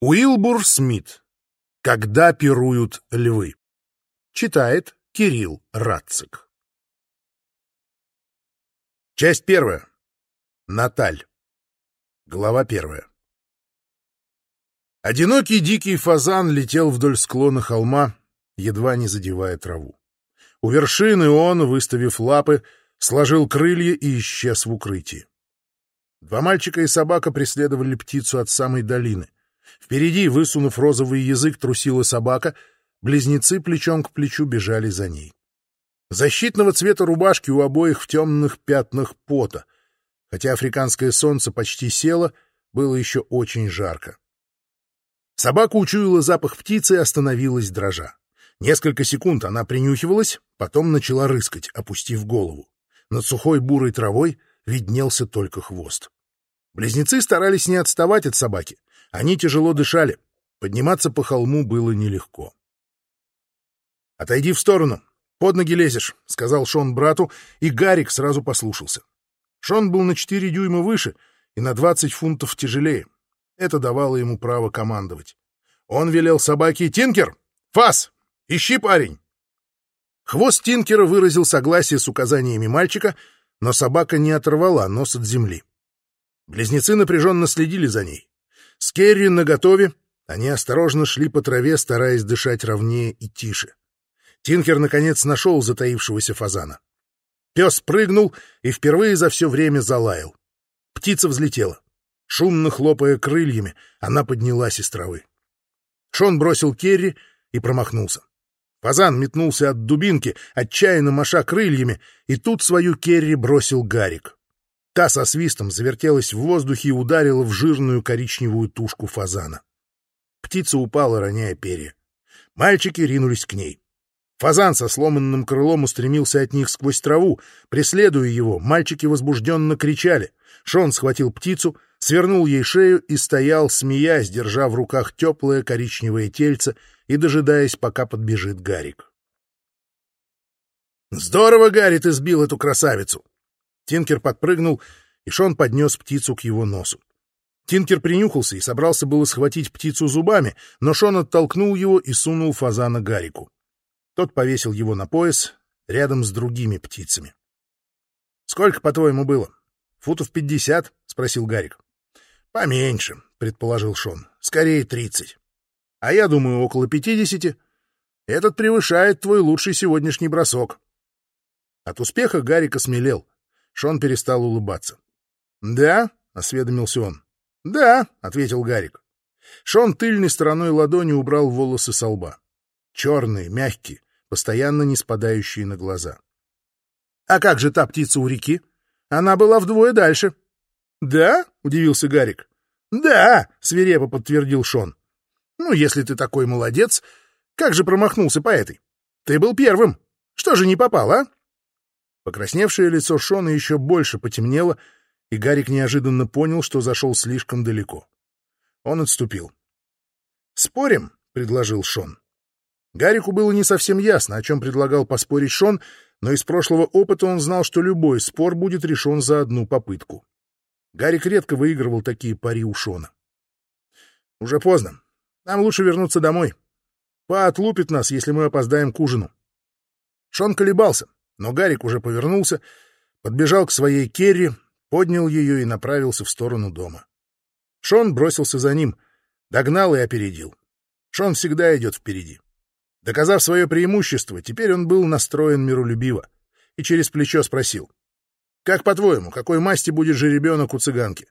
Уилбур Смит. Когда пируют львы. Читает Кирилл Рацик. Часть первая. Наталь. Глава первая. Одинокий дикий фазан летел вдоль склона холма, едва не задевая траву. У вершины он, выставив лапы, сложил крылья и исчез в укрытии. Два мальчика и собака преследовали птицу от самой долины. Впереди, высунув розовый язык, трусила собака, близнецы плечом к плечу бежали за ней. Защитного цвета рубашки у обоих в темных пятнах пота. Хотя африканское солнце почти село, было еще очень жарко. Собака учуяла запах птицы и остановилась дрожа. Несколько секунд она принюхивалась, потом начала рыскать, опустив голову. Над сухой бурой травой виднелся только хвост. Близнецы старались не отставать от собаки. Они тяжело дышали. Подниматься по холму было нелегко. «Отойди в сторону. Под ноги лезешь», — сказал Шон брату, и Гарик сразу послушался. Шон был на четыре дюйма выше и на двадцать фунтов тяжелее. Это давало ему право командовать. Он велел собаке «Тинкер! Фас! Ищи парень!» Хвост Тинкера выразил согласие с указаниями мальчика, но собака не оторвала нос от земли. Близнецы напряженно следили за ней. С Керри наготове они осторожно шли по траве, стараясь дышать ровнее и тише. Тинкер, наконец, нашел затаившегося фазана. Пес прыгнул и впервые за все время залаял. Птица взлетела. Шумно хлопая крыльями, она поднялась из травы. Шон бросил Керри и промахнулся. Фазан метнулся от дубинки, отчаянно маша крыльями, и тут свою Керри бросил Гарик. Та со свистом завертелась в воздухе и ударила в жирную коричневую тушку фазана. Птица упала, роняя перья. Мальчики ринулись к ней. Фазан со сломанным крылом устремился от них сквозь траву. Преследуя его, мальчики возбужденно кричали. Шон схватил птицу, свернул ей шею и стоял, смеясь, держа в руках теплое коричневое тельце и дожидаясь, пока подбежит Гарик. «Здорово, Гарри, ты сбил эту красавицу!» Тинкер подпрыгнул, и Шон поднес птицу к его носу. Тинкер принюхался и собрался было схватить птицу зубами, но Шон оттолкнул его и сунул фазана Гарику. Тот повесил его на пояс рядом с другими птицами. — Сколько, по-твоему, было? — Футов пятьдесят? — спросил Гарик. — Поменьше, — предположил Шон. — Скорее тридцать. — А я думаю, около пятидесяти. Этот превышает твой лучший сегодняшний бросок. От успеха Гарик смелел. Шон перестал улыбаться. «Да?» — осведомился он. «Да», — ответил Гарик. Шон тыльной стороной ладони убрал волосы со лба. Черные, мягкие, постоянно не спадающие на глаза. «А как же та птица у реки? Она была вдвое дальше». «Да?» — удивился Гарик. «Да!» — свирепо подтвердил Шон. «Ну, если ты такой молодец, как же промахнулся по этой? Ты был первым. Что же не попал, а?» Покрасневшее лицо Шона еще больше потемнело, и Гарик неожиданно понял, что зашел слишком далеко. Он отступил. «Спорим?» — предложил Шон. Гарику было не совсем ясно, о чем предлагал поспорить Шон, но из прошлого опыта он знал, что любой спор будет решен за одну попытку. Гарик редко выигрывал такие пари у Шона. «Уже поздно. Нам лучше вернуться домой. Па отлупит нас, если мы опоздаем к ужину». Шон колебался. Но Гарик уже повернулся, подбежал к своей керри, поднял ее и направился в сторону дома. Шон бросился за ним, догнал и опередил. Шон всегда идет впереди. Доказав свое преимущество, теперь он был настроен миролюбиво и через плечо спросил. «Как по-твоему, какой масти будет жеребенок у цыганки?»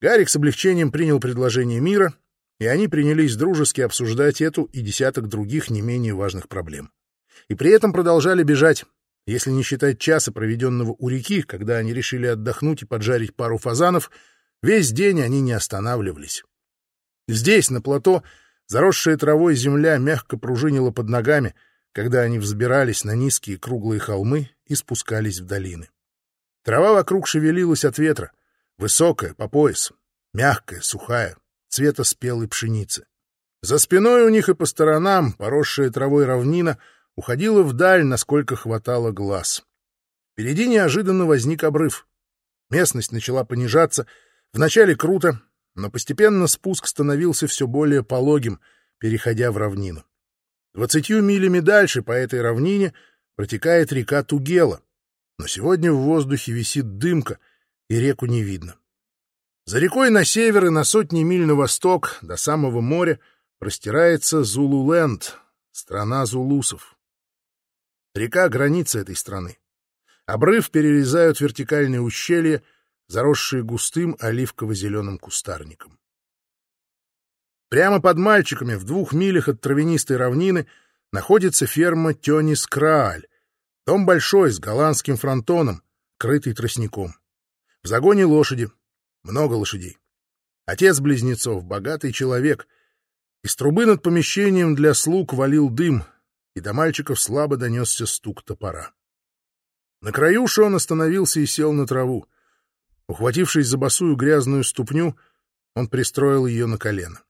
Гарик с облегчением принял предложение мира, и они принялись дружески обсуждать эту и десяток других не менее важных проблем. И при этом продолжали бежать, если не считать часа, проведенного у реки, когда они решили отдохнуть и поджарить пару фазанов, весь день они не останавливались. Здесь, на плато, заросшая травой земля мягко пружинила под ногами, когда они взбирались на низкие круглые холмы и спускались в долины. Трава вокруг шевелилась от ветра, высокая, по пояс, мягкая, сухая, цвета спелой пшеницы. За спиной у них и по сторонам, поросшая травой равнина — уходила вдаль, насколько хватало глаз. Впереди неожиданно возник обрыв. Местность начала понижаться, вначале круто, но постепенно спуск становился все более пологим, переходя в равнину. Двадцатью милями дальше по этой равнине протекает река Тугела, но сегодня в воздухе висит дымка, и реку не видно. За рекой на север и на сотни миль на восток, до самого моря, простирается Зулуленд, страна зулусов. Река — граница этой страны. Обрыв перерезают вертикальные ущелья, заросшие густым оливково-зеленым кустарником. Прямо под мальчиками, в двух милях от травянистой равнины, находится ферма Тёнис Крааль. Дом большой, с голландским фронтоном, крытый тростником. В загоне лошади, много лошадей. Отец близнецов, богатый человек. Из трубы над помещением для слуг валил дым, и до мальчиков слабо донесся стук топора. На краю Шон остановился и сел на траву. Ухватившись за босую грязную ступню, он пристроил ее на колено.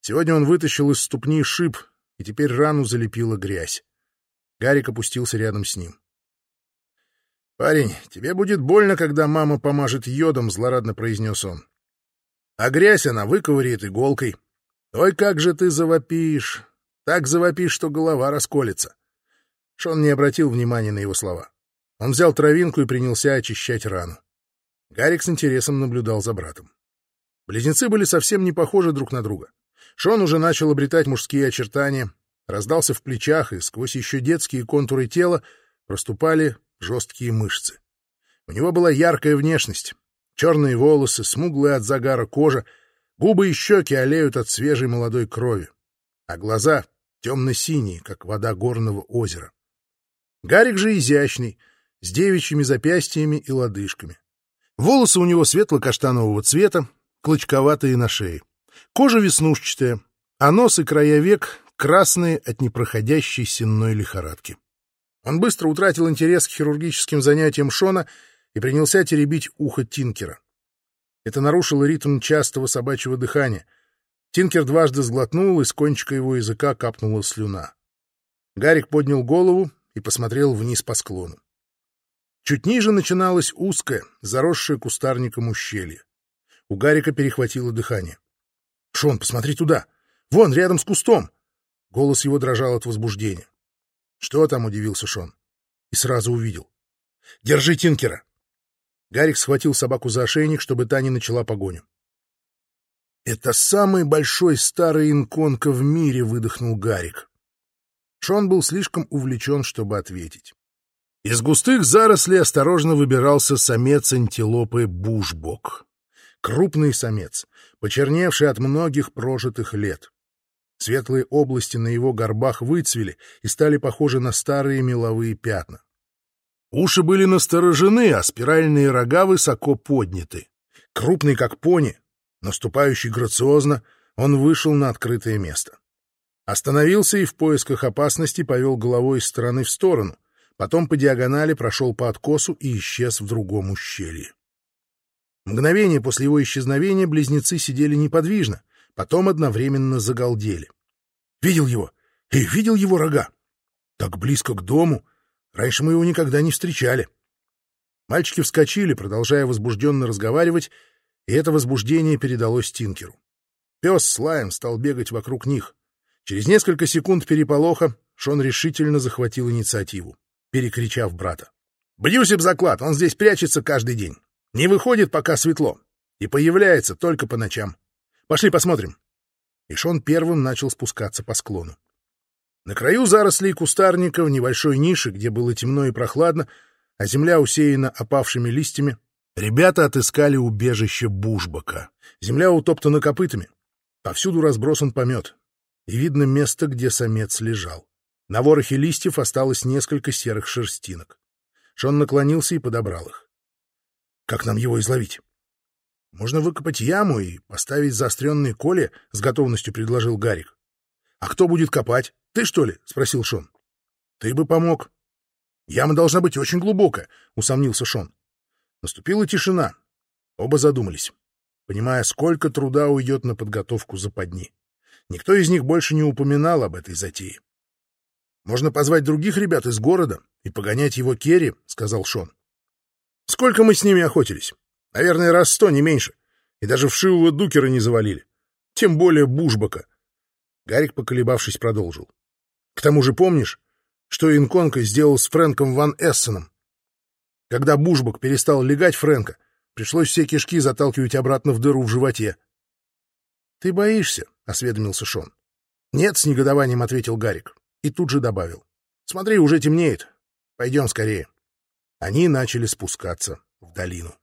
Сегодня он вытащил из ступни шип, и теперь рану залепила грязь. Гарик опустился рядом с ним. — Парень, тебе будет больно, когда мама помажет йодом, — злорадно произнес он. — А грязь она выковыряет иголкой. Ой, как же ты завопишь! Так завопишь, что голова расколется. Шон не обратил внимания на его слова. Он взял травинку и принялся очищать рану. Гарик с интересом наблюдал за братом. Близнецы были совсем не похожи друг на друга. Шон уже начал обретать мужские очертания, раздался в плечах, и сквозь еще детские контуры тела проступали жесткие мышцы. У него была яркая внешность. Черные волосы, смуглая от загара кожа, губы и щеки олеют от свежей молодой крови, а глаза темно-синие, как вода горного озера. Гарик же изящный, с девичьими запястьями и лодыжками. Волосы у него светло-каштанового цвета, клочковатые на шее. Кожа веснушчатая, а нос и края век красные от непроходящей сенной лихорадки. Он быстро утратил интерес к хирургическим занятиям Шона и принялся теребить ухо Тинкера. Это нарушило ритм частого собачьего дыхания. Тинкер дважды сглотнул, и с кончика его языка капнула слюна. Гарик поднял голову и посмотрел вниз по склону. Чуть ниже начиналось узкое, заросшее кустарником ущелье. У Гарика перехватило дыхание. — Шон, посмотри туда! Вон, рядом с кустом! Голос его дрожал от возбуждения. — Что там? — удивился Шон. И сразу увидел. — Держи Тинкера! Гарик схватил собаку за ошейник, чтобы та не начала погоню. — Это самый большой старый инконка в мире! — выдохнул Гарик. Шон был слишком увлечен, чтобы ответить. Из густых зарослей осторожно выбирался самец антилопы Бушбок. Крупный самец, почерневший от многих прожитых лет. Светлые области на его горбах выцвели и стали похожи на старые меловые пятна. Уши были насторожены, а спиральные рога высоко подняты. Крупный, как пони, наступающий грациозно, он вышел на открытое место. Остановился и в поисках опасности повел головой из стороны в сторону, потом по диагонали прошел по откосу и исчез в другом ущелье. Мгновение после его исчезновения близнецы сидели неподвижно, потом одновременно загалдели. «Видел его! Эй, видел его рога! Так близко к дому! Раньше мы его никогда не встречали!» Мальчики вскочили, продолжая возбужденно разговаривать, и это возбуждение передалось Тинкеру. Пес с лаем стал бегать вокруг них. Через несколько секунд переполоха Шон решительно захватил инициативу перекричав брата. «Бьюсь об заклад, он здесь прячется каждый день. Не выходит, пока светло, и появляется только по ночам. Пошли посмотрим». И Шон первым начал спускаться по склону. На краю зарослей кустарника, в небольшой нише, где было темно и прохладно, а земля усеяна опавшими листьями, ребята отыскали убежище Бушбака. Земля утоптана копытами. Повсюду разбросан помет. И видно место, где самец лежал. На ворохе листьев осталось несколько серых шерстинок. Шон наклонился и подобрал их. Как нам его изловить? Можно выкопать яму и поставить заостренные коли, — с готовностью предложил Гарик. — А кто будет копать? Ты, что ли? — спросил Шон. — Ты бы помог. — Яма должна быть очень глубокая, — усомнился Шон. Наступила тишина. Оба задумались, понимая, сколько труда уйдет на подготовку западни. Никто из них больше не упоминал об этой затее. Можно позвать других ребят из города и погонять его Керри, — сказал Шон. — Сколько мы с ними охотились? Наверное, раз сто, не меньше. И даже вшивого дукера не завалили. Тем более Бушбака. Гарик, поколебавшись, продолжил. К тому же помнишь, что Инконка сделал с Фрэнком Ван Эссеном? Когда Бушбак перестал легать Фрэнка, пришлось все кишки заталкивать обратно в дыру в животе. — Ты боишься? — осведомился Шон. — Нет, с негодованием ответил Гарик и тут же добавил. — Смотри, уже темнеет. Пойдем скорее. Они начали спускаться в долину.